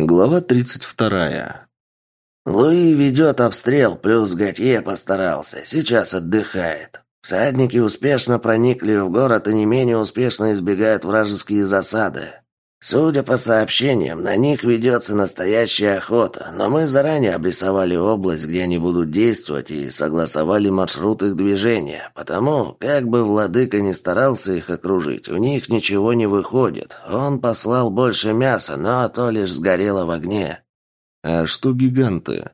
Глава 32. Луи ведет обстрел, плюс Готье постарался. Сейчас отдыхает. Всадники успешно проникли в город и не менее успешно избегают вражеские засады. Судя по сообщениям, на них ведется настоящая охота, но мы заранее обрисовали область, где они будут действовать, и согласовали маршрут их движения. Потому, как бы владыка не старался их окружить, у них ничего не выходит. Он послал больше мяса, но то лишь сгорело в огне. А что гиганты?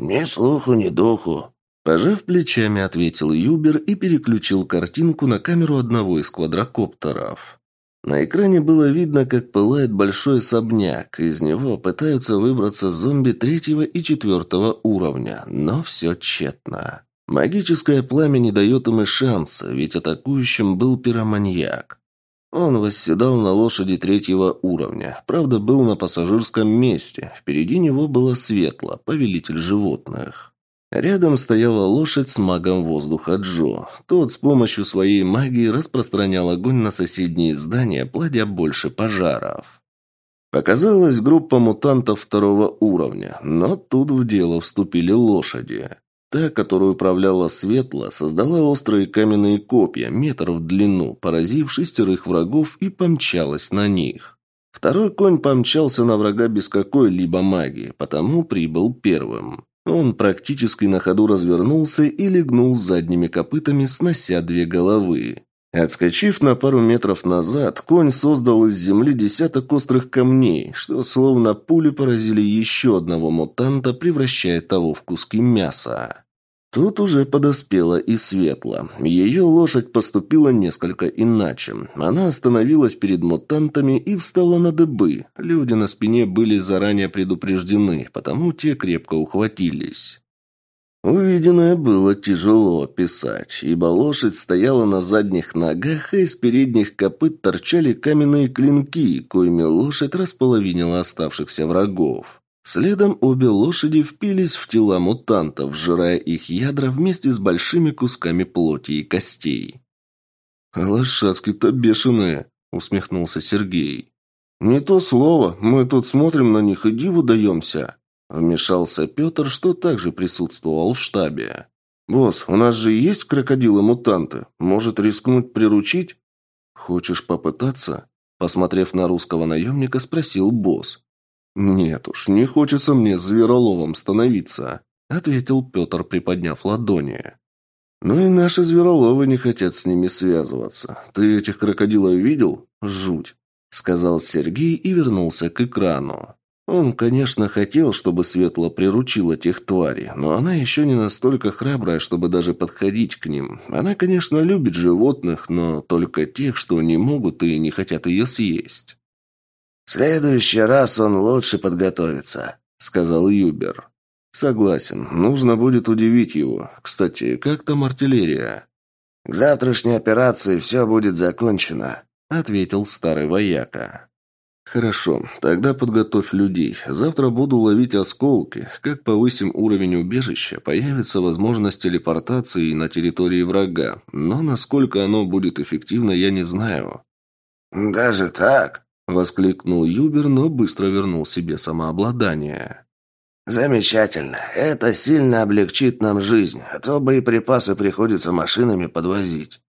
Ни слуху, ни духу. Пожав плечами, ответил Юбер и переключил картинку на камеру одного из квадрокоптеров. На экране было видно, как пылает большой особняк. Из него пытаются выбраться зомби третьего и четвертого уровня, но все тщетно. Магическое пламя не дает им и шанса, ведь атакующим был пироманьяк. Он восседал на лошади третьего уровня, правда, был на пассажирском месте. Впереди него было светло, повелитель животных. Рядом стояла лошадь с магом воздуха Джо. Тот с помощью своей магии распространял огонь на соседние здания, плодя больше пожаров. Показалась группа мутантов второго уровня, но тут в дело вступили лошади. Та, которую управляла Светла, создала острые каменные копья, метр в длину, поразив шестерых врагов и помчалась на них. Второй конь помчался на врага без какой-либо магии, потому прибыл первым. Он практически на ходу развернулся и легнул задними копытами, снося две головы. Отскочив на пару метров назад, конь создал из земли десяток острых камней, что словно пули поразили еще одного мутанта, превращая того в куски мяса. Тут уже подоспела и Светла. Ее лошадь поступила несколько иначе. Она остановилась перед мутантами и встала на дыбы. Люди на спине были заранее предупреждены, потому те крепко ухватились. Увиденное было тяжело описать, ибо лошадь стояла на задних ногах, а из передних копыт торчали каменные клинки, коими лошадь располовинила оставшихся врагов. Следом обе лошади впились в тела мутантов, сжирая их ядра вместе с большими кусками плоти и костей. «Лошадки-то бешеные», — усмехнулся Сергей. «Не то слово, мы тут смотрим на них и диву даемся», — вмешался Петр, что также присутствовал в штабе. «Босс, у нас же есть крокодилы-мутанты. Может, рискнуть приручить?» «Хочешь попытаться?» Посмотрев на русского наемника, спросил босс. «Нет уж, не хочется мне звероловом становиться», — ответил Петр, приподняв ладони. «Ну и наши звероловы не хотят с ними связываться. Ты этих крокодилов видел? Жуть», — сказал Сергей и вернулся к экрану. Он, конечно, хотел, чтобы Светла приручила тех тварей, но она еще не настолько храбрая, чтобы даже подходить к ним. Она, конечно, любит животных, но только тех, что не могут и не хотят ее съесть. «В следующий раз он лучше подготовится», — сказал Юбер. «Согласен. Нужно будет удивить его. Кстати, как там артиллерия?» «К завтрашней операции все будет закончено», — ответил старый вояка. «Хорошо, тогда подготовь людей. Завтра буду ловить осколки. Как повысим уровень убежища, появится возможность телепортации на территории врага. Но насколько оно будет эффективно, я не знаю». «Даже так?» Воскликнул Юбер, но быстро вернул себе самообладание. «Замечательно. Это сильно облегчит нам жизнь, а то боеприпасы приходится машинами подвозить».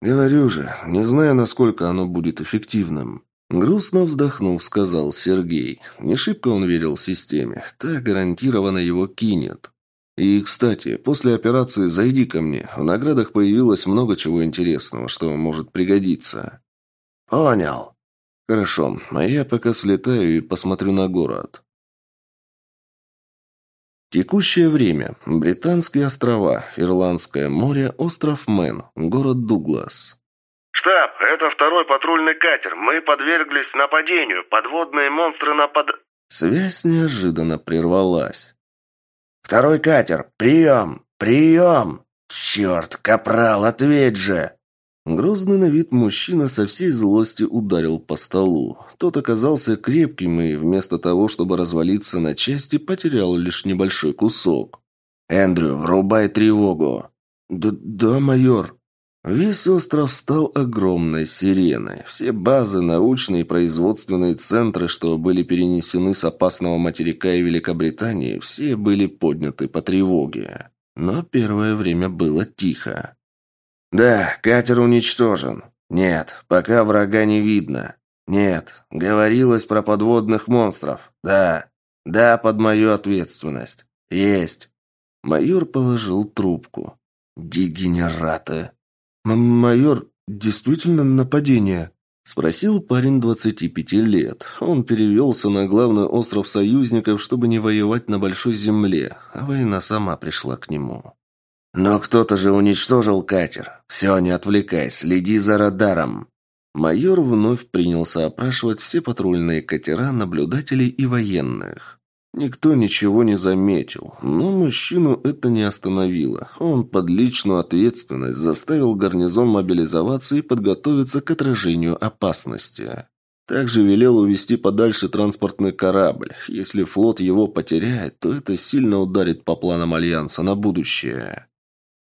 «Говорю же, не знаю, насколько оно будет эффективным». Грустно вздохнув, сказал Сергей. Не шибко он верил системе. Та гарантированно его кинет. И, кстати, после операции зайди ко мне. В наградах появилось много чего интересного, что может пригодиться. «Понял», «Хорошо, а я пока слетаю и посмотрю на город». Текущее время. Британские острова, Ирландское море, остров Мэн, город Дуглас. «Штаб, это второй патрульный катер. Мы подверглись нападению. Подводные монстры напад...» Связь неожиданно прервалась. «Второй катер! Прием! Прием! Черт, капрал, ответь же!» Грозный на вид мужчина со всей злости ударил по столу. Тот оказался крепким и вместо того, чтобы развалиться на части, потерял лишь небольшой кусок. «Эндрю, врубай тревогу!» «Да, да, майор!» Весь остров стал огромной сиреной. Все базы, научные и производственные центры, что были перенесены с опасного материка и Великобритании, все были подняты по тревоге. Но первое время было тихо. «Да, катер уничтожен. Нет, пока врага не видно. Нет, говорилось про подводных монстров. Да, да, под мою ответственность. Есть». Майор положил трубку. «Дегенераты!» «Майор, действительно нападение?» Спросил парень 25 лет. Он перевелся на главный остров союзников, чтобы не воевать на большой земле, а война сама пришла к нему. «Но кто-то же уничтожил катер. Все, не отвлекай, следи за радаром». Майор вновь принялся опрашивать все патрульные катера, наблюдателей и военных. Никто ничего не заметил, но мужчину это не остановило. Он под личную ответственность заставил гарнизон мобилизоваться и подготовиться к отражению опасности. Также велел увести подальше транспортный корабль. Если флот его потеряет, то это сильно ударит по планам Альянса на будущее.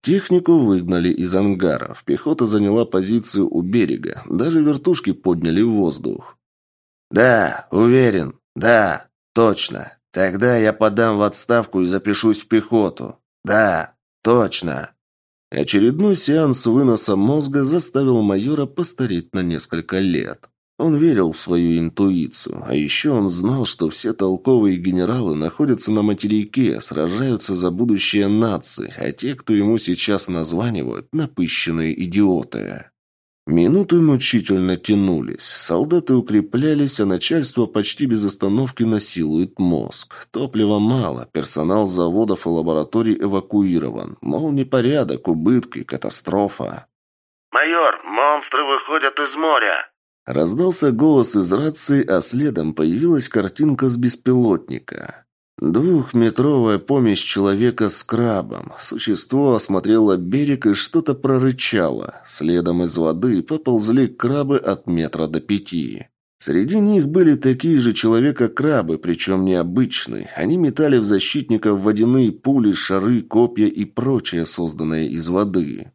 Технику выгнали из ангаров. Пехота заняла позицию у берега. Даже вертушки подняли в воздух. «Да, уверен. Да, точно. Тогда я подам в отставку и запишусь в пехоту. Да, точно. Очередной сеанс выноса мозга заставил майора постареть на несколько лет. Он верил в свою интуицию, а еще он знал, что все толковые генералы находятся на материке, сражаются за будущее нации, а те, кто ему сейчас названивают, напыщенные идиоты. Минуты мучительно тянулись. Солдаты укреплялись, а начальство почти без остановки насилует мозг. Топлива мало, персонал заводов и лабораторий эвакуирован. Мол, непорядок, убытки, катастрофа. «Майор, монстры выходят из моря!» Раздался голос из рации, а следом появилась картинка с беспилотника. Двухметровая помесь человека с крабом. Существо осмотрело берег и что-то прорычало. Следом из воды поползли крабы от метра до пяти. Среди них были такие же человека-крабы, причем необычные. Они метали в защитников водяные пули, шары, копья и прочее, созданное из воды.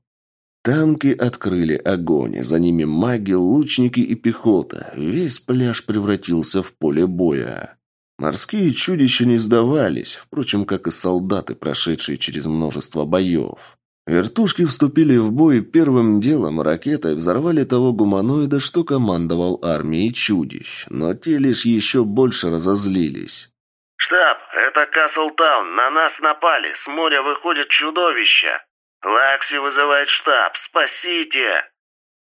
Танки открыли огонь, за ними маги, лучники и пехота. Весь пляж превратился в поле боя. Морские чудища не сдавались, впрочем, как и солдаты, прошедшие через множество боев. Вертушки вступили в бой первым делом ракетой взорвали того гуманоида, что командовал армией чудищ, но те лишь еще больше разозлились. «Штаб, это Каслтаун, на нас напали, с моря выходит чудовище! Лакси вызывает штаб, спасите!»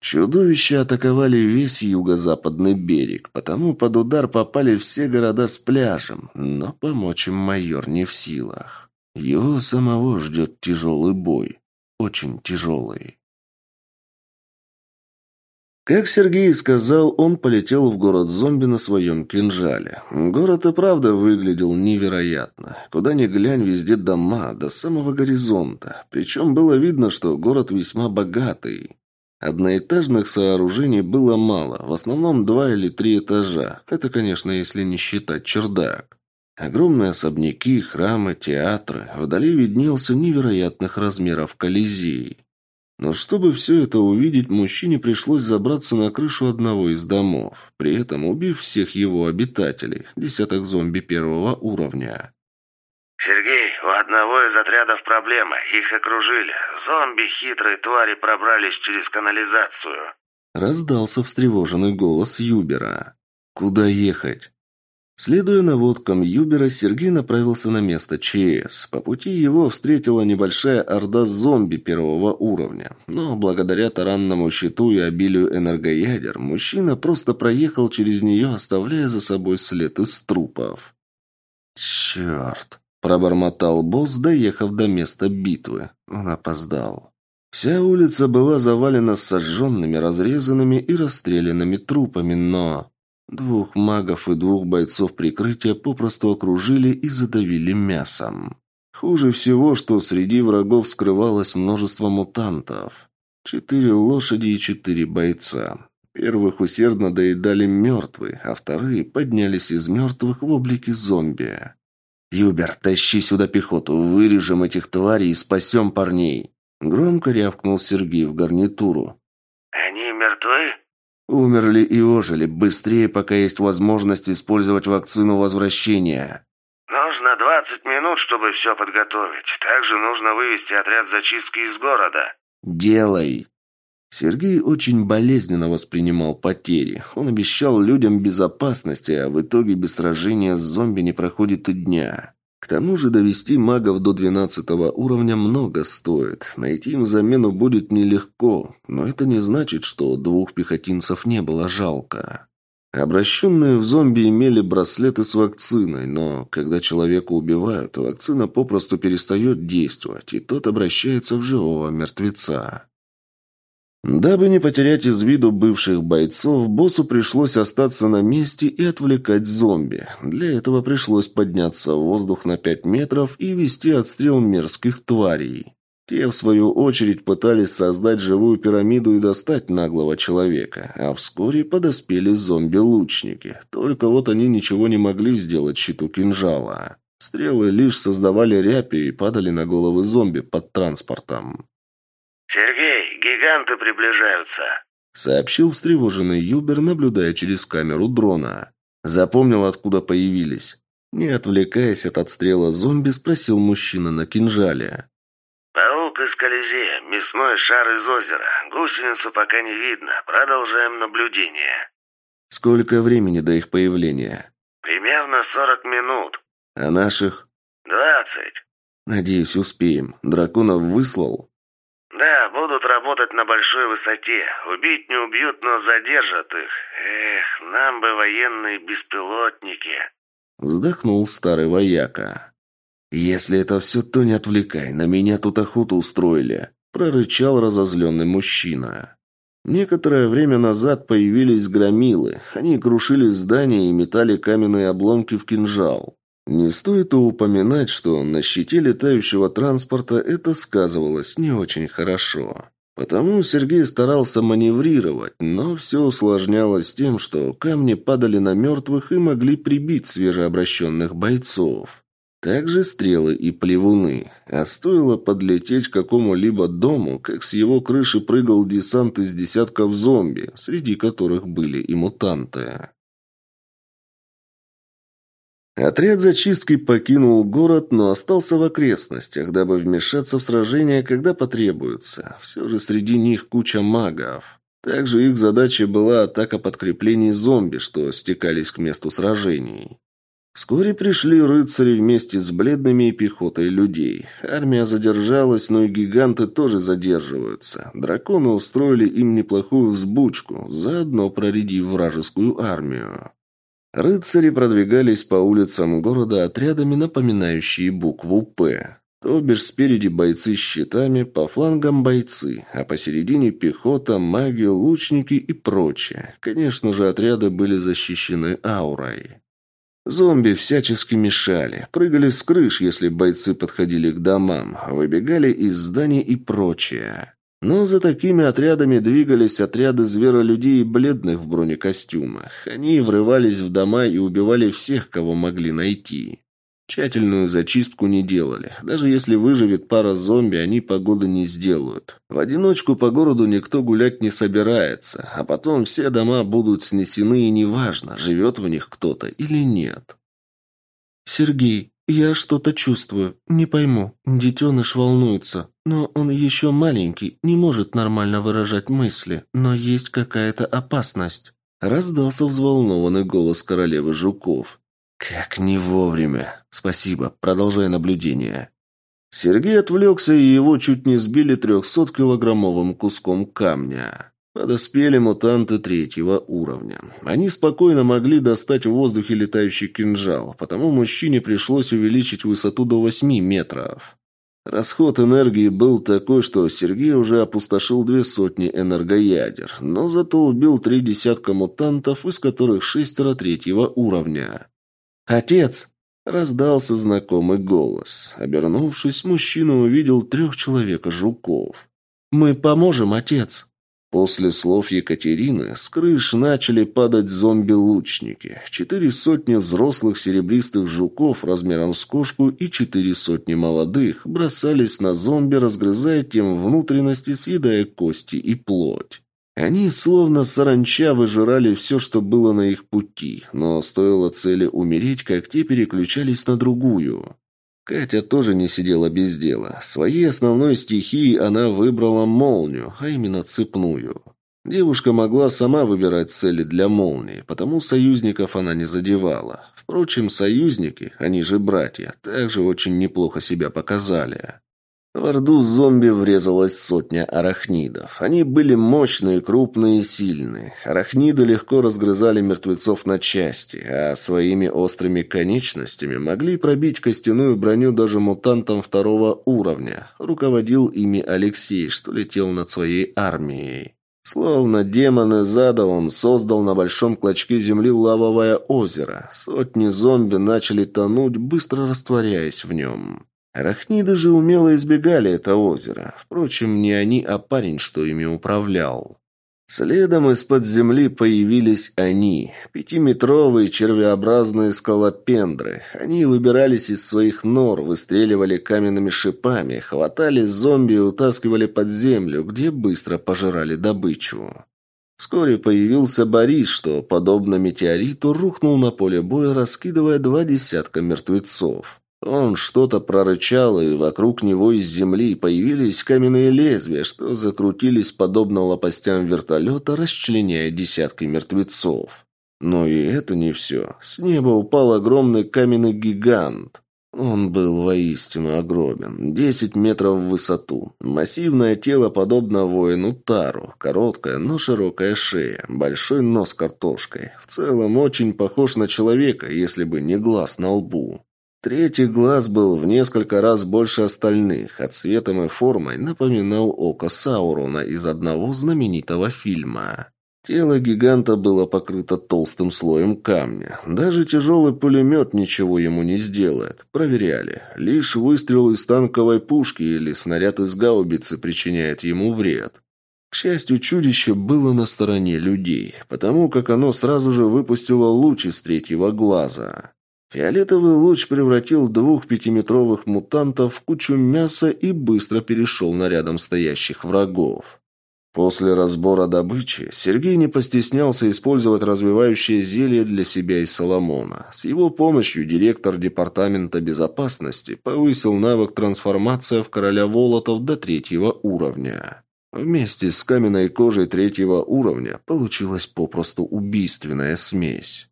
Чудовища атаковали весь юго-западный берег, потому под удар попали все города с пляжем, но помочь им майор не в силах. Его самого ждет тяжелый бой. Очень тяжелый. Как Сергей сказал, он полетел в город зомби на своем кинжале. Город и правда выглядел невероятно. Куда ни глянь, везде дома, до самого горизонта. Причем было видно, что город весьма богатый. Одноэтажных сооружений было мало, в основном два или три этажа. Это, конечно, если не считать чердак. Огромные особняки, храмы, театры. Вдали виднелся невероятных размеров Колизей. Но чтобы все это увидеть, мужчине пришлось забраться на крышу одного из домов, при этом убив всех его обитателей, десяток зомби первого уровня. «Сергей, у одного из отрядов проблема. Их окружили. Зомби, хитрые твари пробрались через канализацию». Раздался встревоженный голос Юбера. «Куда ехать?» Следуя наводкам Юбера, Сергей направился на место ЧС. По пути его встретила небольшая орда зомби первого уровня. Но благодаря таранному щиту и обилию энергоядер, мужчина просто проехал через нее, оставляя за собой след из трупов. «Черт!» Пробормотал босс, доехав до места битвы. Он опоздал. Вся улица была завалена сожженными, разрезанными и расстрелянными трупами, но... Двух магов и двух бойцов прикрытия попросту окружили и задавили мясом. Хуже всего, что среди врагов скрывалось множество мутантов. Четыре лошади и четыре бойца. Первых усердно доедали мертвые, а вторые поднялись из мертвых в облике зомби. «Юбер, тащи сюда пехоту, вырежем этих тварей и спасем парней!» Громко рявкнул Сергей в гарнитуру. «Они мертвы?» «Умерли и ожили. Быстрее, пока есть возможность использовать вакцину возвращения». «Нужно двадцать минут, чтобы все подготовить. Также нужно вывести отряд зачистки из города». «Делай!» Сергей очень болезненно воспринимал потери. Он обещал людям безопасности, а в итоге без сражения с зомби не проходит и дня. К тому же довести магов до 12 уровня много стоит. Найти им замену будет нелегко, но это не значит, что двух пехотинцев не было жалко. Обращенные в зомби имели браслеты с вакциной, но когда человека убивают, вакцина попросту перестает действовать, и тот обращается в живого мертвеца. Дабы не потерять из виду бывших бойцов, боссу пришлось остаться на месте и отвлекать зомби. Для этого пришлось подняться в воздух на 5 метров и вести отстрел мерзких тварей. Те, в свою очередь, пытались создать живую пирамиду и достать наглого человека, а вскоре подоспели зомби-лучники. Только вот они ничего не могли сделать щиту кинжала. Стрелы лишь создавали ряпи и падали на головы зомби под транспортом. «Сергей, гиганты приближаются!» Сообщил встревоженный Юбер, наблюдая через камеру дрона. Запомнил, откуда появились. Не отвлекаясь от отстрела зомби, спросил мужчина на кинжале. «Паук из Колизея, мясной шар из озера. Гусеницу пока не видно. Продолжаем наблюдение». «Сколько времени до их появления?» «Примерно сорок минут». «А наших?» «Двадцать». «Надеюсь, успеем. Драконов выслал?» «Да, будут работать на большой высоте. Убить не убьют, но задержат их. Эх, нам бы военные беспилотники». Вздохнул старый вояка. «Если это все, то не отвлекай. На меня тут охоту устроили», – прорычал разозленный мужчина. Некоторое время назад появились громилы. Они крушили здания и метали каменные обломки в кинжал. Не стоит упоминать, что на щите летающего транспорта это сказывалось не очень хорошо. Потому Сергей старался маневрировать, но все усложнялось тем, что камни падали на мертвых и могли прибить свежеобращенных бойцов. Также стрелы и плевуны. А стоило подлететь к какому-либо дому, как с его крыши прыгал десант из десятков зомби, среди которых были и мутанты. Отряд зачистки покинул город, но остался в окрестностях, дабы вмешаться в сражение, когда потребуется. Все же среди них куча магов. Также их задача была атака подкреплений зомби, что стекались к месту сражений. Вскоре пришли рыцари вместе с бледными и пехотой людей. Армия задержалась, но и гиганты тоже задерживаются. Драконы устроили им неплохую взбучку, заодно проредив вражескую армию. Рыцари продвигались по улицам города отрядами, напоминающие букву «П». То бишь спереди бойцы с щитами, по флангам бойцы, а посередине пехота, маги, лучники и прочее. Конечно же, отряды были защищены аурой. Зомби всячески мешали, прыгали с крыш, если бойцы подходили к домам, выбегали из зданий и прочее. Но за такими отрядами двигались отряды зверолюдей и бледных в бронекостюмах. Они врывались в дома и убивали всех, кого могли найти. Тщательную зачистку не делали. Даже если выживет пара зомби, они погоды не сделают. В одиночку по городу никто гулять не собирается, а потом все дома будут снесены, и неважно, живет в них кто-то или нет. «Сергей, «Я что-то чувствую. Не пойму. Детеныш волнуется. Но он еще маленький, не может нормально выражать мысли. Но есть какая-то опасность». Раздался взволнованный голос королевы жуков. «Как не вовремя. Спасибо. Продолжай наблюдение». Сергей отвлекся, и его чуть не сбили трехсоткилограммовым куском камня. Подоспели мутанты третьего уровня. Они спокойно могли достать в воздухе летающий кинжал, потому мужчине пришлось увеличить высоту до 8 метров. Расход энергии был такой, что Сергей уже опустошил две сотни энергоядер, но зато убил три десятка мутантов, из которых шестеро третьего уровня. «Отец!» – раздался знакомый голос. Обернувшись, мужчина увидел трех человека-жуков. «Мы поможем, отец!» После слов Екатерины с крыш начали падать зомби-лучники. Четыре сотни взрослых серебристых жуков размером с кошку и четыре сотни молодых бросались на зомби, разгрызая тем внутренности, съедая кости и плоть. Они словно саранча выжирали все, что было на их пути, но стоило цели умереть, как те переключались на другую. Катя тоже не сидела без дела. Своей основной стихией она выбрала молнию, а именно цепную. Девушка могла сама выбирать цели для молнии, потому союзников она не задевала. Впрочем, союзники, они же братья, также очень неплохо себя показали. В орду зомби врезалась сотня арахнидов. Они были мощные, крупные и сильные. Арахниды легко разгрызали мертвецов на части, а своими острыми конечностями могли пробить костяную броню даже мутантам второго уровня. Руководил ими Алексей, что летел над своей армией. Словно демон из он создал на большом клочке земли лавовое озеро. Сотни зомби начали тонуть, быстро растворяясь в нем. Арахниды же умело избегали это озеро. Впрочем, не они, а парень, что ими управлял. Следом из-под земли появились они, пятиметровые червеобразные скалопендры. Они выбирались из своих нор, выстреливали каменными шипами, хватали зомби и утаскивали под землю, где быстро пожирали добычу. Вскоре появился Борис, что, подобно метеориту, рухнул на поле боя, раскидывая два десятка мертвецов. Он что-то прорычал, и вокруг него из земли появились каменные лезвия, что закрутились подобно лопастям вертолета, расчленяя десятки мертвецов. Но и это не все. С неба упал огромный каменный гигант. Он был воистину огромен. Десять метров в высоту. Массивное тело подобно воину Тару. Короткая, но широкая шея. Большой нос картошкой. В целом очень похож на человека, если бы не глаз на лбу. Третий глаз был в несколько раз больше остальных, а цветом и формой напоминал око Саурона из одного знаменитого фильма. Тело гиганта было покрыто толстым слоем камня. Даже тяжелый пулемет ничего ему не сделает. Проверяли. Лишь выстрел из танковой пушки или снаряд из гаубицы причиняет ему вред. К счастью, чудище было на стороне людей, потому как оно сразу же выпустило луч из третьего глаза. Фиолетовый луч превратил двух пятиметровых мутантов в кучу мяса и быстро перешел на рядом стоящих врагов. После разбора добычи Сергей не постеснялся использовать развивающее зелье для себя и Соломона. С его помощью директор Департамента безопасности повысил навык трансформация в короля Волотов до третьего уровня. Вместе с каменной кожей третьего уровня получилась попросту убийственная смесь.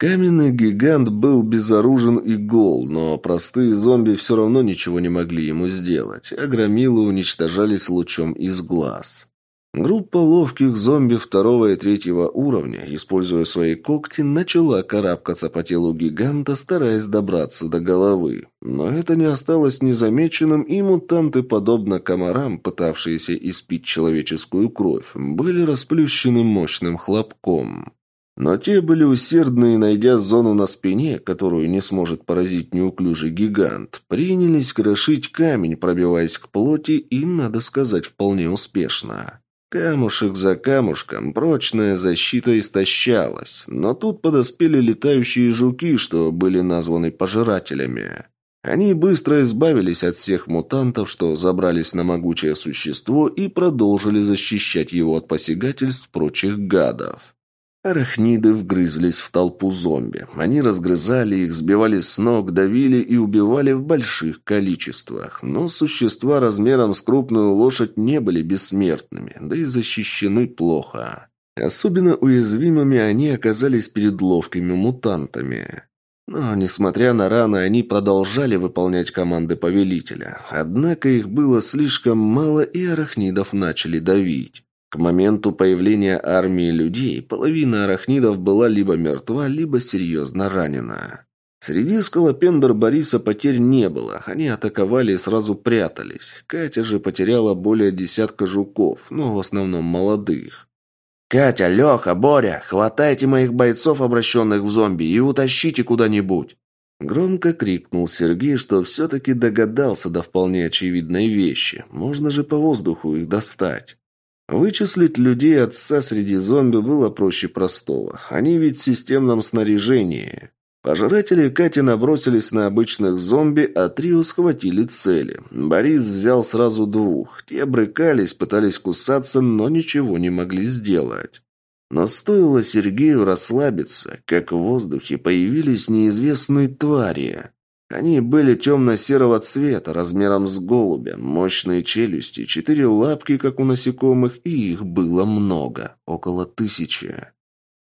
Каменный гигант был безоружен и гол, но простые зомби все равно ничего не могли ему сделать, а громилы уничтожались лучом из глаз. Группа ловких зомби второго и третьего уровня, используя свои когти, начала карабкаться по телу гиганта, стараясь добраться до головы. Но это не осталось незамеченным, и мутанты, подобно комарам, пытавшиеся испить человеческую кровь, были расплющены мощным хлопком. Но те были усердны и, найдя зону на спине, которую не сможет поразить неуклюжий гигант, принялись крошить камень, пробиваясь к плоти и, надо сказать, вполне успешно. Камушек за камушком прочная защита истощалась, но тут подоспели летающие жуки, что были названы пожирателями. Они быстро избавились от всех мутантов, что забрались на могучее существо и продолжили защищать его от посягательств прочих гадов. Арахниды вгрызлись в толпу зомби. Они разгрызали их, сбивали с ног, давили и убивали в больших количествах. Но существа размером с крупную лошадь не были бессмертными, да и защищены плохо. Особенно уязвимыми они оказались перед ловкими мутантами. Но, несмотря на раны, они продолжали выполнять команды повелителя. Однако их было слишком мало, и арахнидов начали давить. К моменту появления армии людей половина арахнидов была либо мертва, либо серьезно ранена. Среди скалопендр Бориса потерь не было, они атаковали и сразу прятались. Катя же потеряла более десятка жуков, но в основном молодых. «Катя, Леха, Боря, хватайте моих бойцов, обращенных в зомби, и утащите куда-нибудь!» Громко крикнул Сергей, что все-таки догадался до вполне очевидной вещи. Можно же по воздуху их достать. Вычислить людей отца среди зомби было проще простого. Они ведь в системном снаряжении. Пожиратели Кати набросились на обычных зомби, а трио схватили цели. Борис взял сразу двух. Те брыкались, пытались кусаться, но ничего не могли сделать. Но стоило Сергею расслабиться, как в воздухе появились неизвестные твари. Они были темно-серого цвета, размером с голубя, мощные челюсти, четыре лапки, как у насекомых, и их было много, около тысячи.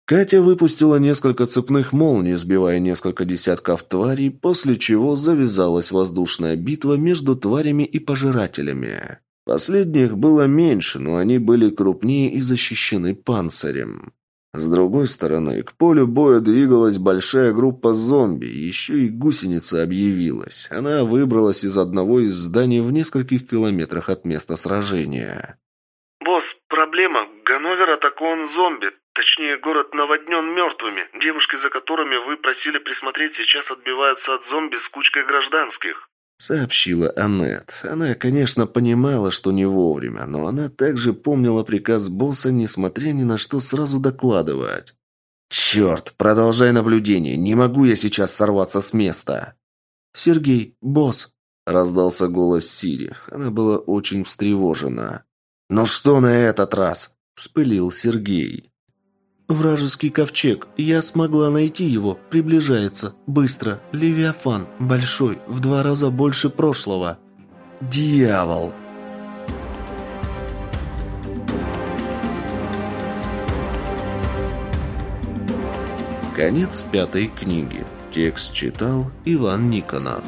Катя выпустила несколько цепных молний, сбивая несколько десятков тварей, после чего завязалась воздушная битва между тварями и пожирателями. Последних было меньше, но они были крупнее и защищены панцирем. С другой стороны, к полю боя двигалась большая группа зомби, еще и гусеница объявилась. Она выбралась из одного из зданий в нескольких километрах от места сражения. «Босс, проблема. Ганновер атакован зомби. Точнее, город наводнен мертвыми. Девушки, за которыми вы просили присмотреть, сейчас отбиваются от зомби с кучкой гражданских». Сообщила Аннет. Она, конечно, понимала, что не вовремя, но она также помнила приказ босса, несмотря ни на что, сразу докладывать. «Черт, продолжай наблюдение. Не могу я сейчас сорваться с места». «Сергей, босс», — раздался голос Сири. Она была очень встревожена. «Ну что на этот раз?» – вспылил Сергей. «Вражеский ковчег. Я смогла найти его. Приближается. Быстро. Левиафан. Большой. В два раза больше прошлого». «Дьявол!» Конец пятой книги. Текст читал Иван Никонов.